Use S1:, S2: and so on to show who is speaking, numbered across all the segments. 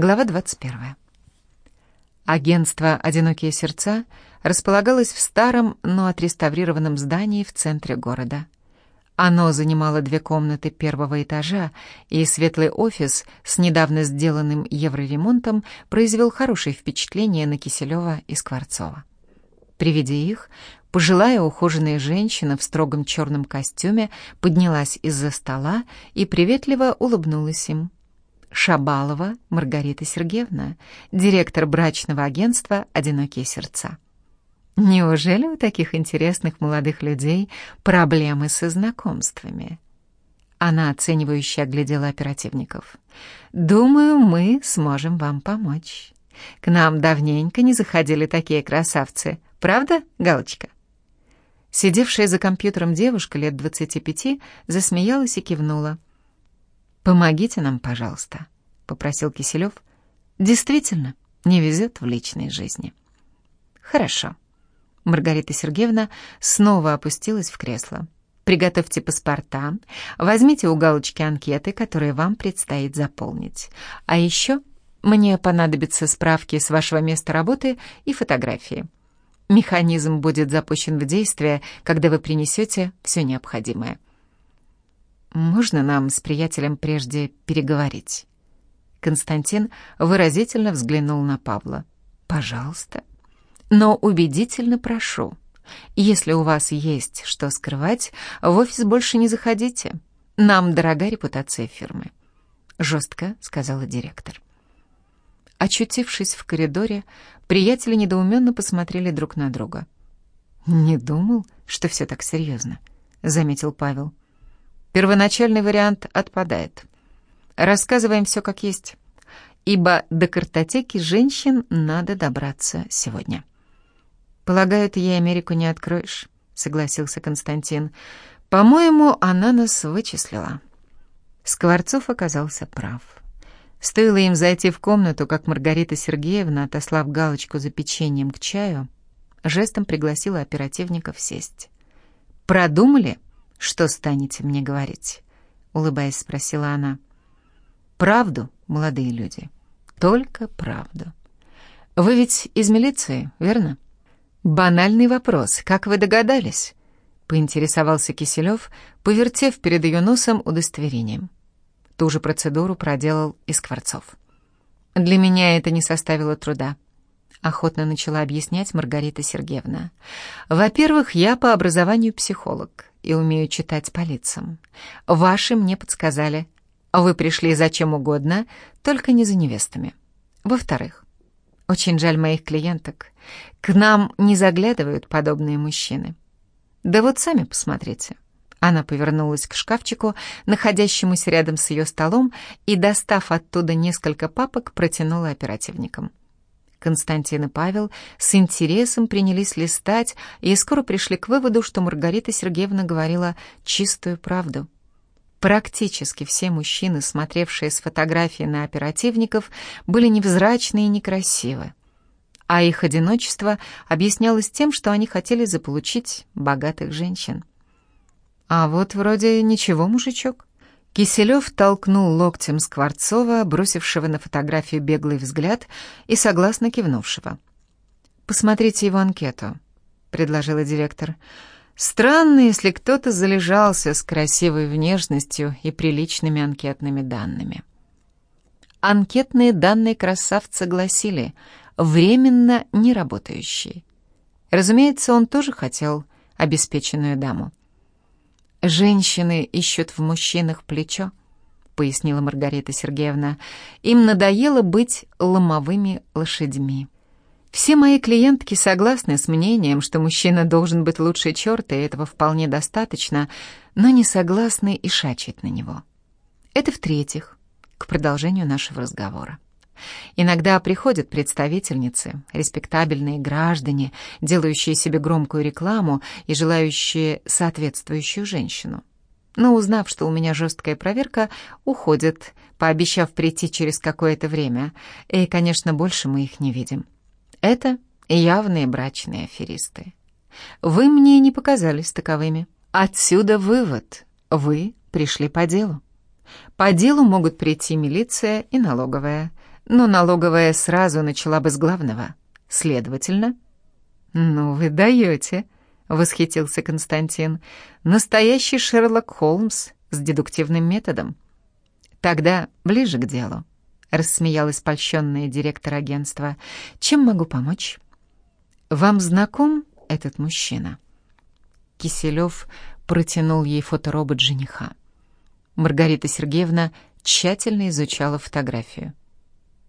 S1: Глава 21. Агентство «Одинокие сердца» располагалось в старом, но отреставрированном здании в центре города. Оно занимало две комнаты первого этажа, и светлый офис с недавно сделанным евроремонтом произвел хорошее впечатление на Киселева и Скворцова. При виде их, пожилая ухоженная женщина в строгом черном костюме поднялась из-за стола и приветливо улыбнулась им. Шабалова Маргарита Сергеевна, директор брачного агентства «Одинокие сердца». Неужели у таких интересных молодых людей проблемы со знакомствами? Она оценивающе оглядела оперативников. «Думаю, мы сможем вам помочь. К нам давненько не заходили такие красавцы. Правда, Галочка?» Сидевшая за компьютером девушка лет двадцати пяти засмеялась и кивнула. «Помогите нам, пожалуйста», — попросил Киселев. «Действительно, не везет в личной жизни». «Хорошо». Маргарита Сергеевна снова опустилась в кресло. Приготовьте паспорта, возьмите у галочки анкеты, которые вам предстоит заполнить. А еще мне понадобятся справки с вашего места работы и фотографии. Механизм будет запущен в действие, когда вы принесете все необходимое. «Можно нам с приятелем прежде переговорить?» Константин выразительно взглянул на Павла. «Пожалуйста. Но убедительно прошу. Если у вас есть что скрывать, в офис больше не заходите. Нам дорога репутация фирмы», — жестко сказала директор. Очутившись в коридоре, приятели недоуменно посмотрели друг на друга. «Не думал, что все так серьезно», — заметил Павел. Первоначальный вариант отпадает. Рассказываем все как есть, ибо до картотеки женщин надо добраться сегодня. «Полагаю, ты ей Америку не откроешь», — согласился Константин. «По-моему, она нас вычислила». Скворцов оказался прав. Стоило им зайти в комнату, как Маргарита Сергеевна, отослав галочку за печеньем к чаю, жестом пригласила оперативников сесть. «Продумали?» «Что станете мне говорить?» — улыбаясь, спросила она. «Правду, молодые люди, только правду. Вы ведь из милиции, верно?» «Банальный вопрос. Как вы догадались?» — поинтересовался Киселев, повертев перед ее носом удостоверением. Ту же процедуру проделал и Скворцов. «Для меня это не составило труда», — охотно начала объяснять Маргарита Сергеевна. «Во-первых, я по образованию психолог и умею читать по лицам. Ваши мне подсказали. Вы пришли за чем угодно, только не за невестами. Во-вторых, очень жаль моих клиенток. К нам не заглядывают подобные мужчины. Да вот сами посмотрите». Она повернулась к шкафчику, находящемуся рядом с ее столом, и, достав оттуда несколько папок, протянула оперативникам. Константин и Павел с интересом принялись листать и скоро пришли к выводу, что Маргарита Сергеевна говорила чистую правду. Практически все мужчины, смотревшие с фотографии на оперативников, были невзрачны и некрасивы. А их одиночество объяснялось тем, что они хотели заполучить богатых женщин. А вот вроде ничего, мужичок. Киселев толкнул локтем Скворцова, бросившего на фотографию беглый взгляд и согласно кивнувшего. «Посмотрите его анкету», — предложила директор. «Странно, если кто-то залежался с красивой внешностью и приличными анкетными данными». Анкетные данные красавца гласили «временно неработающий». Разумеется, он тоже хотел обеспеченную даму. «Женщины ищут в мужчинах плечо», — пояснила Маргарита Сергеевна. «Им надоело быть ломовыми лошадьми». Все мои клиентки согласны с мнением, что мужчина должен быть лучше черта, и этого вполне достаточно, но не согласны и шачить на него. Это в-третьих, к продолжению нашего разговора. Иногда приходят представительницы, респектабельные граждане, делающие себе громкую рекламу и желающие соответствующую женщину. Но узнав, что у меня жесткая проверка, уходят, пообещав прийти через какое-то время. И, конечно, больше мы их не видим. Это явные брачные аферисты. Вы мне не показались таковыми. Отсюда вывод. Вы пришли по делу. По делу могут прийти милиция и налоговая. Но налоговая сразу начала бы с главного. Следовательно... «Ну вы даете», — восхитился Константин. «Настоящий Шерлок Холмс с дедуктивным методом». «Тогда ближе к делу», — рассмеялась польщенная директор агентства. «Чем могу помочь?» «Вам знаком этот мужчина?» Киселев протянул ей фоторобот жениха. Маргарита Сергеевна тщательно изучала фотографию.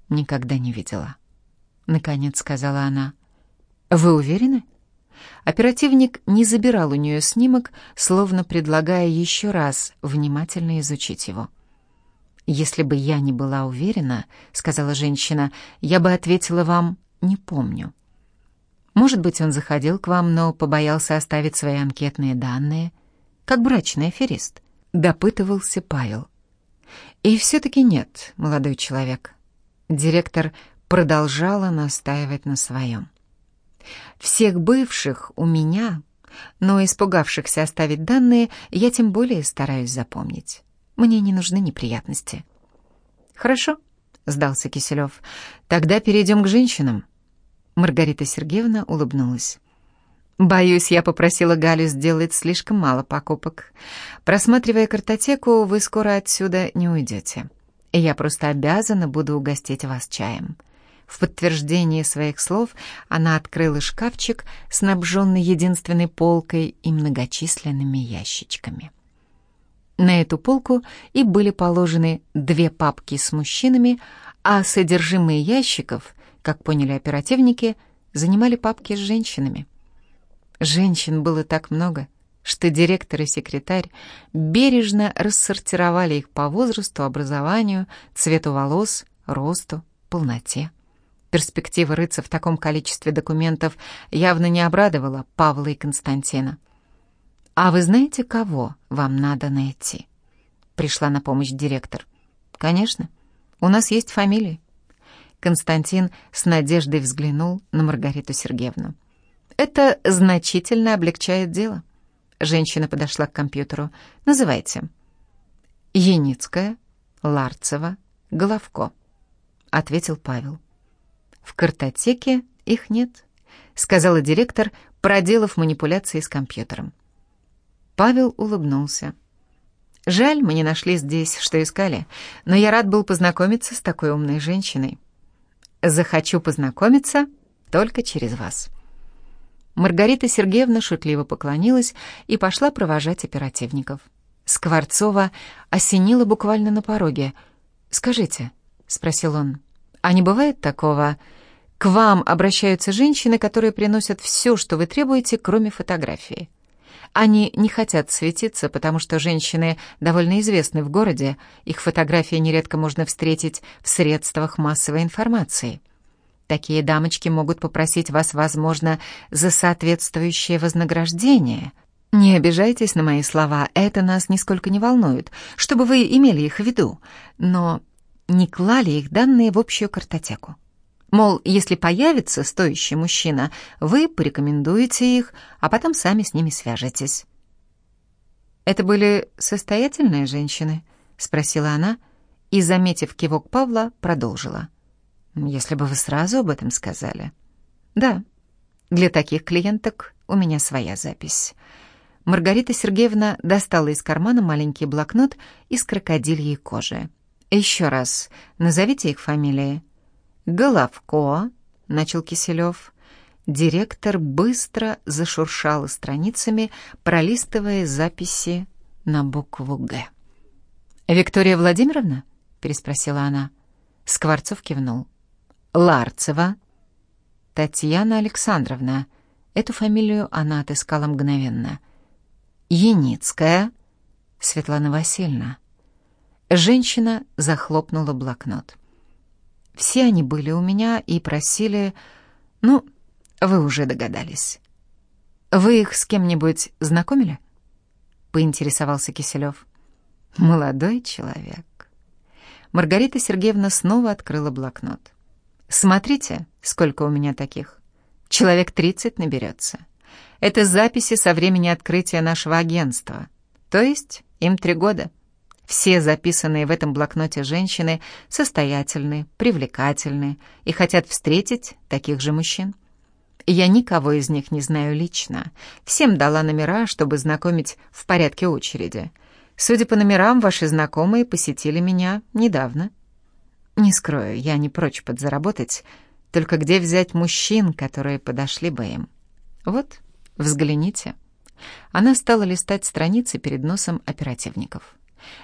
S1: «Никогда не видела», — наконец сказала она. «Вы уверены?» Оперативник не забирал у нее снимок, словно предлагая еще раз внимательно изучить его. «Если бы я не была уверена, — сказала женщина, — я бы ответила вам «не помню». Может быть, он заходил к вам, но побоялся оставить свои анкетные данные, как брачный аферист. Допытывался Павел. И все-таки нет, молодой человек. Директор продолжала настаивать на своем. Всех бывших у меня, но испугавшихся оставить данные, я тем более стараюсь запомнить. Мне не нужны неприятности. Хорошо, сдался Киселев. Тогда перейдем к женщинам. Маргарита Сергеевна улыбнулась. «Боюсь, я попросила Галю сделать слишком мало покупок. Просматривая картотеку, вы скоро отсюда не уйдете. Я просто обязана буду угостить вас чаем». В подтверждение своих слов она открыла шкафчик, снабженный единственной полкой и многочисленными ящичками. На эту полку и были положены две папки с мужчинами, а содержимое ящиков как поняли оперативники, занимали папки с женщинами. Женщин было так много, что директор и секретарь бережно рассортировали их по возрасту, образованию, цвету волос, росту, полноте. Перспектива рыться в таком количестве документов явно не обрадовала Павла и Константина. «А вы знаете, кого вам надо найти?» Пришла на помощь директор. «Конечно. У нас есть фамилии. Константин с надеждой взглянул на Маргариту Сергеевну. «Это значительно облегчает дело». Женщина подошла к компьютеру. «Называйте». «Яницкая, Ларцева, Головко», — ответил Павел. «В картотеке их нет», — сказала директор, проделав манипуляции с компьютером. Павел улыбнулся. «Жаль, мы не нашли здесь, что искали, но я рад был познакомиться с такой умной женщиной». Захочу познакомиться только через вас». Маргарита Сергеевна шутливо поклонилась и пошла провожать оперативников. Скворцова осенила буквально на пороге. «Скажите», — спросил он, — «а не бывает такого? К вам обращаются женщины, которые приносят все, что вы требуете, кроме фотографии. Они не хотят светиться, потому что женщины довольно известны в городе, их фотографии нередко можно встретить в средствах массовой информации. Такие дамочки могут попросить вас, возможно, за соответствующее вознаграждение. Не обижайтесь на мои слова, это нас нисколько не волнует, чтобы вы имели их в виду, но не клали их данные в общую картотеку. Мол, если появится стоящий мужчина, вы порекомендуете их, а потом сами с ними свяжетесь. «Это были состоятельные женщины?» — спросила она и, заметив кивок Павла, продолжила. Если бы вы сразу об этом сказали. Да, для таких клиенток у меня своя запись. Маргарита Сергеевна достала из кармана маленький блокнот из крокодильей кожи. Еще раз, назовите их фамилии. Головко, начал Киселев. Директор быстро зашуршал страницами, пролистывая записи на букву «Г». «Виктория Владимировна?» — переспросила она. Скворцов кивнул. Ларцева. Татьяна Александровна. Эту фамилию она отыскала мгновенно. Яницкая. Светлана Васильевна. Женщина захлопнула блокнот. Все они были у меня и просили... Ну, вы уже догадались. Вы их с кем-нибудь знакомили? Поинтересовался Киселев. Молодой человек. Маргарита Сергеевна снова открыла блокнот. Смотрите, сколько у меня таких. Человек 30 наберется. Это записи со времени открытия нашего агентства. То есть им три года. Все записанные в этом блокноте женщины состоятельны, привлекательны и хотят встретить таких же мужчин. Я никого из них не знаю лично. Всем дала номера, чтобы знакомить в порядке очереди. Судя по номерам, ваши знакомые посетили меня недавно. Не скрою, я не прочь подзаработать, только где взять мужчин, которые подошли бы им? Вот, взгляните. Она стала листать страницы перед носом оперативников.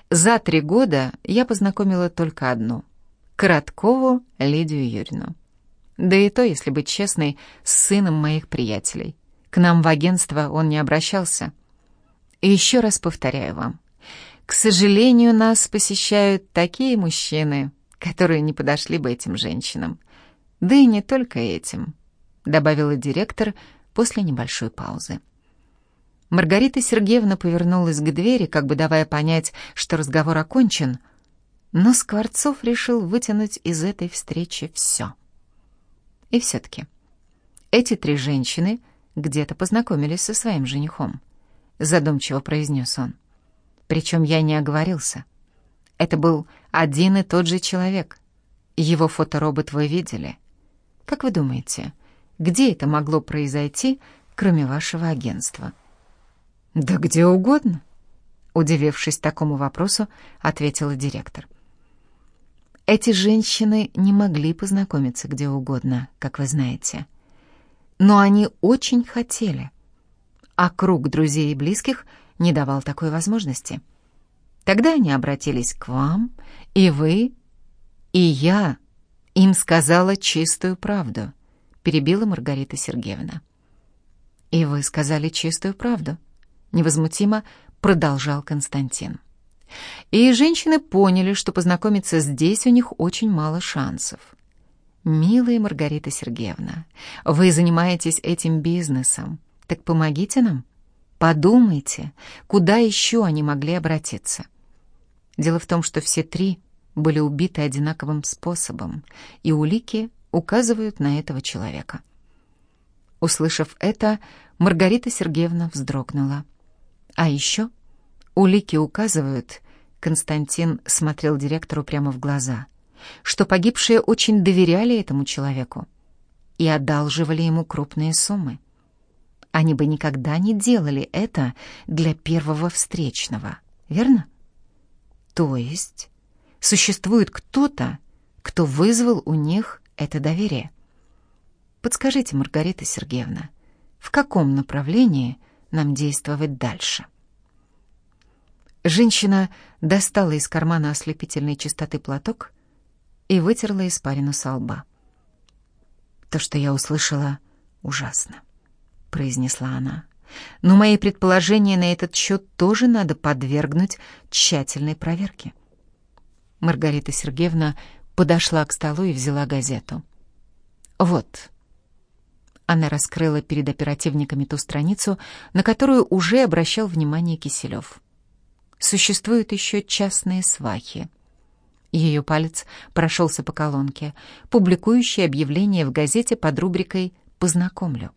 S1: За три года я познакомила только одну — Короткову Лидию Юрьевну. Да и то, если быть честной, с сыном моих приятелей. К нам в агентство он не обращался. И еще раз повторяю вам. К сожалению, нас посещают такие мужчины, которые не подошли бы этим женщинам. Да и не только этим, добавила директор после небольшой паузы. Маргарита Сергеевна повернулась к двери, как бы давая понять, что разговор окончен, но Скворцов решил вытянуть из этой встречи все. И все-таки эти три женщины где-то познакомились со своим женихом, задумчиво произнес он. Причем я не оговорился. Это был один и тот же человек. Его фоторобот вы видели. Как вы думаете, где это могло произойти, кроме вашего агентства?» «Да где угодно», — удивившись такому вопросу, ответила директор. Эти женщины не могли познакомиться где угодно, как вы знаете. Но они очень хотели. А круг друзей и близких не давал такой возможности. Тогда они обратились к вам, и вы, и я им сказала чистую правду, перебила Маргарита Сергеевна. И вы сказали чистую правду невозмутимо продолжал Константин. И женщины поняли, что познакомиться здесь у них очень мало шансов. «Милая Маргарита Сергеевна, вы занимаетесь этим бизнесом, так помогите нам. Подумайте, куда еще они могли обратиться». Дело в том, что все три были убиты одинаковым способом, и улики указывают на этого человека. Услышав это, Маргарита Сергеевна вздрогнула. А еще улики указывают, Константин смотрел директору прямо в глаза, что погибшие очень доверяли этому человеку и одалживали ему крупные суммы. Они бы никогда не делали это для первого встречного, верно? То есть существует кто-то, кто вызвал у них это доверие. Подскажите, Маргарита Сергеевна, в каком направлении нам действовать дальше. Женщина достала из кармана ослепительной чистоты платок и вытерла испарину со лба. «То, что я услышала, ужасно», — произнесла она. «Но мои предположения на этот счет тоже надо подвергнуть тщательной проверке». Маргарита Сергеевна подошла к столу и взяла газету. «Вот», она раскрыла перед оперативниками ту страницу, на которую уже обращал внимание Киселев. Существуют еще частные свахи. Ее палец прошелся по колонке, публикующей объявление в газете под рубрикой «Познакомлю».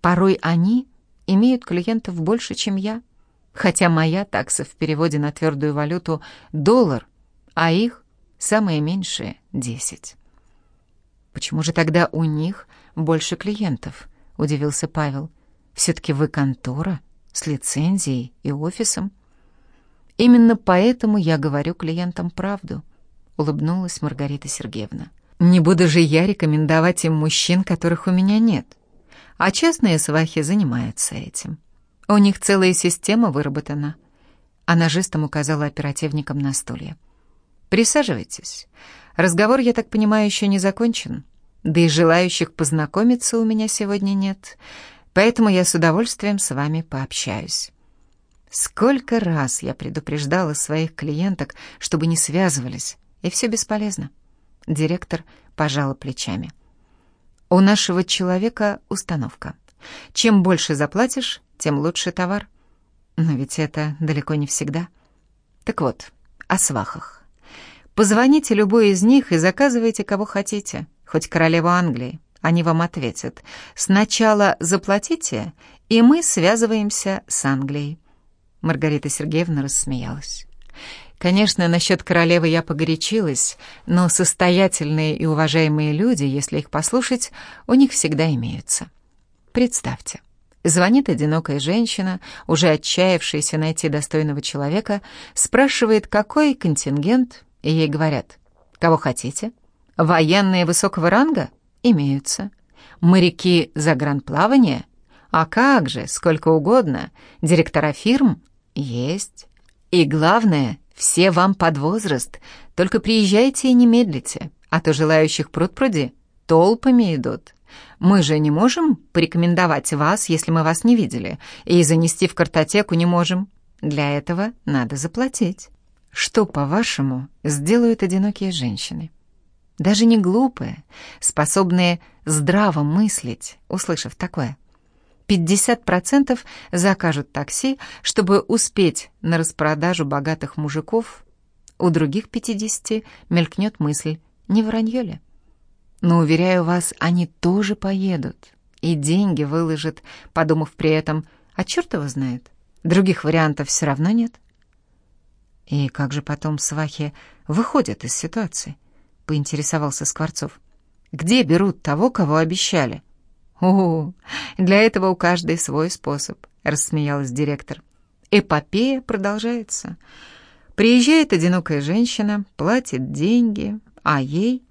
S1: Порой они имеют клиентов больше, чем я, хотя моя такса в переводе на твердую валюту — доллар, а их самое меньшее — десять. Почему же тогда у них больше клиентов?» — удивился Павел. «Все-таки вы контора с лицензией и офисом». «Именно поэтому я говорю клиентам правду», — улыбнулась Маргарита Сергеевна. «Не буду же я рекомендовать им мужчин, которых у меня нет. А частные свахи занимаются этим. У них целая система выработана». Она жестом указала оперативникам на стулья. «Присаживайтесь. Разговор, я так понимаю, еще не закончен. Да и желающих познакомиться у меня сегодня нет, поэтому я с удовольствием с вами пообщаюсь. Сколько раз я предупреждала своих клиенток, чтобы не связывались, и все бесполезно. Директор пожала плечами. У нашего человека установка. Чем больше заплатишь, тем лучше товар. Но ведь это далеко не всегда. Так вот, о свахах. Позвоните любой из них и заказывайте, кого хотите, хоть королеву Англии. Они вам ответят. Сначала заплатите, и мы связываемся с Англией. Маргарита Сергеевна рассмеялась. Конечно, насчет королевы я погорячилась, но состоятельные и уважаемые люди, если их послушать, у них всегда имеются. Представьте, звонит одинокая женщина, уже отчаявшаяся найти достойного человека, спрашивает, какой контингент, и ей говорят, кого хотите? Военные высокого ранга? Имеются. Моряки загранплавания? А как же, сколько угодно. Директора фирм? Есть. И главное, все вам под возраст, только приезжайте и не медлите, а то желающих пруд-пруди толпами идут. Мы же не можем порекомендовать вас, если мы вас не видели, и занести в картотеку не можем. Для этого надо заплатить. Что, по-вашему, сделают одинокие женщины? Даже не глупые, способные здраво мыслить, услышав такое. 50% закажут такси, чтобы успеть на распродажу богатых мужиков. У других 50 мелькнет мысль, не вранье ли? Но, уверяю вас, они тоже поедут. И деньги выложат, подумав при этом, а черт его знает, других вариантов все равно нет. И как же потом свахи выходят из ситуации? Поинтересовался Скворцов. Где берут того, кого обещали? «О, для этого у каждой свой способ», — рассмеялась директор. Эпопея продолжается. Приезжает одинокая женщина, платит деньги, а ей...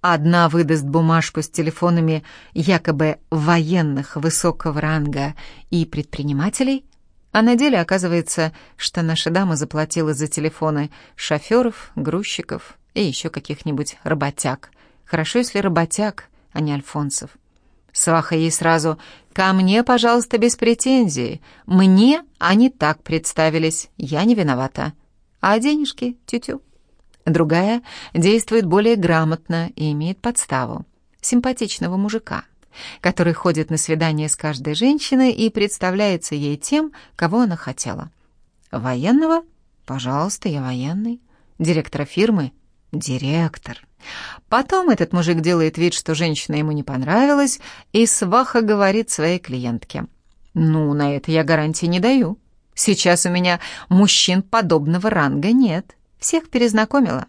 S1: Одна выдаст бумажку с телефонами якобы военных высокого ранга и предпринимателей, а на деле оказывается, что наша дама заплатила за телефоны шоферов, грузчиков и еще каких-нибудь работяг. Хорошо, если работяг, а не Альфонсов. Сваха ей сразу «Ко мне, пожалуйста, без претензий. Мне они так представились, я не виновата. А денежки тю-тю». Другая действует более грамотно и имеет подставу. Симпатичного мужика, который ходит на свидание с каждой женщиной и представляется ей тем, кого она хотела. Военного? Пожалуйста, я военный. Директора фирмы? Директор. Потом этот мужик делает вид, что женщина ему не понравилась, и сваха говорит своей клиентке. «Ну, на это я гарантии не даю. Сейчас у меня мужчин подобного ранга нет. Всех перезнакомила».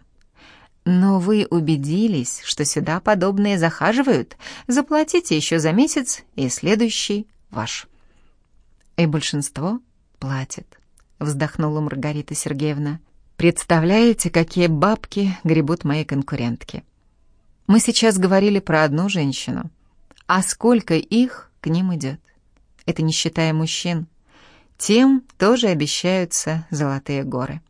S1: «Но вы убедились, что сюда подобные захаживают? Заплатите еще за месяц, и следующий ваш». «И большинство платит», — вздохнула Маргарита Сергеевна. Представляете, какие бабки гребут мои конкурентки? Мы сейчас говорили про одну женщину. А сколько их к ним идет? Это не считая мужчин. Тем тоже обещаются золотые горы.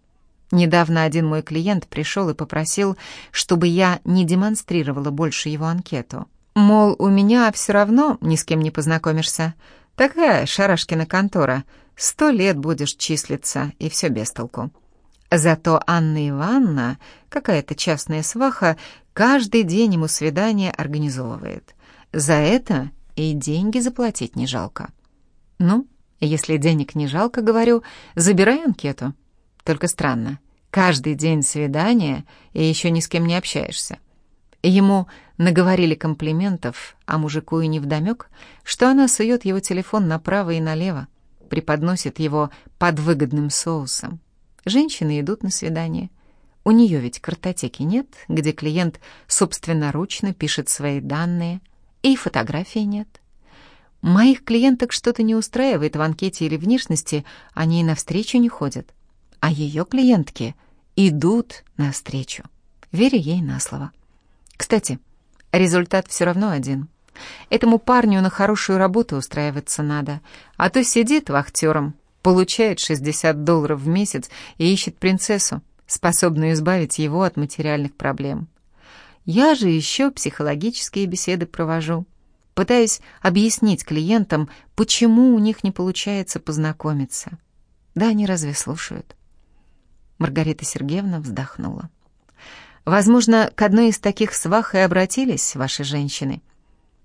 S1: Недавно один мой клиент пришел и попросил, чтобы я не демонстрировала больше его анкету. Мол, у меня все равно ни с кем не познакомишься. Такая шарашкина контора. Сто лет будешь числиться, и все без толку. Зато Анна Ивановна, какая-то частная сваха, каждый день ему свидание организовывает. За это и деньги заплатить не жалко. Ну, если денег не жалко, говорю, забирай анкету. Только странно, каждый день свидания и еще ни с кем не общаешься. Ему наговорили комплиментов, а мужику и невдомек, что она сует его телефон направо и налево, преподносит его под выгодным соусом. Женщины идут на свидание. У нее ведь картотеки нет, где клиент собственноручно пишет свои данные, и фотографии нет. Моих клиенток что-то не устраивает в анкете или внешности, они и навстречу не ходят. А ее клиентки идут навстречу. Верю ей на слово. Кстати, результат все равно один. Этому парню на хорошую работу устраиваться надо, а то сидит вахтером, получает 60 долларов в месяц и ищет принцессу, способную избавить его от материальных проблем. Я же еще психологические беседы провожу. Пытаюсь объяснить клиентам, почему у них не получается познакомиться. Да они разве слушают? Маргарита Сергеевна вздохнула. Возможно, к одной из таких свах и обратились ваши женщины —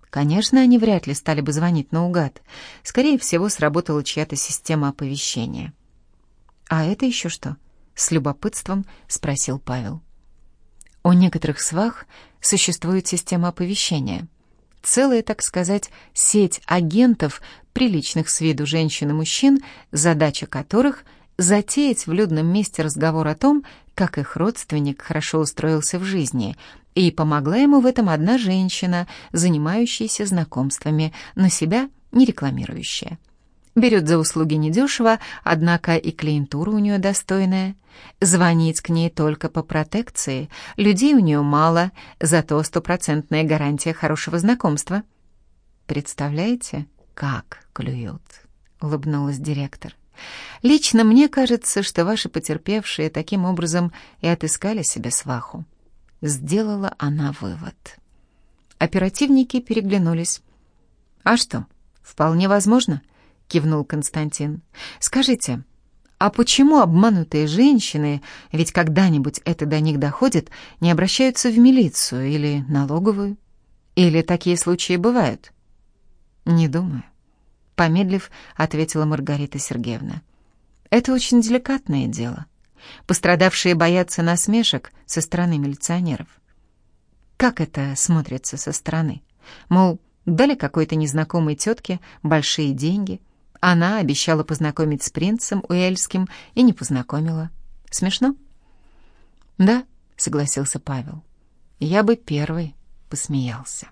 S1: Конечно, они вряд ли стали бы звонить наугад. Скорее всего, сработала чья-то система оповещения. «А это еще что?» — с любопытством спросил Павел. У некоторых свах существует система оповещения. Целая, так сказать, сеть агентов, приличных с виду женщин и мужчин, задача которых — затеять в людном месте разговор о том, как их родственник хорошо устроился в жизни, и помогла ему в этом одна женщина, занимающаяся знакомствами, но себя не рекламирующая. Берет за услуги недешево, однако и клиентура у нее достойная. Звонить к ней только по протекции, людей у нее мало, зато стопроцентная гарантия хорошего знакомства. Представляете, как клюют? Улыбнулась директор. Лично мне кажется, что ваши потерпевшие таким образом и отыскали себе сваху. Сделала она вывод. Оперативники переглянулись. «А что, вполне возможно?» — кивнул Константин. «Скажите, а почему обманутые женщины, ведь когда-нибудь это до них доходит, не обращаются в милицию или налоговую? Или такие случаи бывают?» «Не думаю», — помедлив, ответила Маргарита Сергеевна. «Это очень деликатное дело. Пострадавшие боятся насмешек со стороны милиционеров. Как это смотрится со стороны? Мол, дали какой-то незнакомой тетке большие деньги. Она обещала познакомить с принцем Уэльским и не познакомила. Смешно? Да, согласился Павел. Я бы первый посмеялся.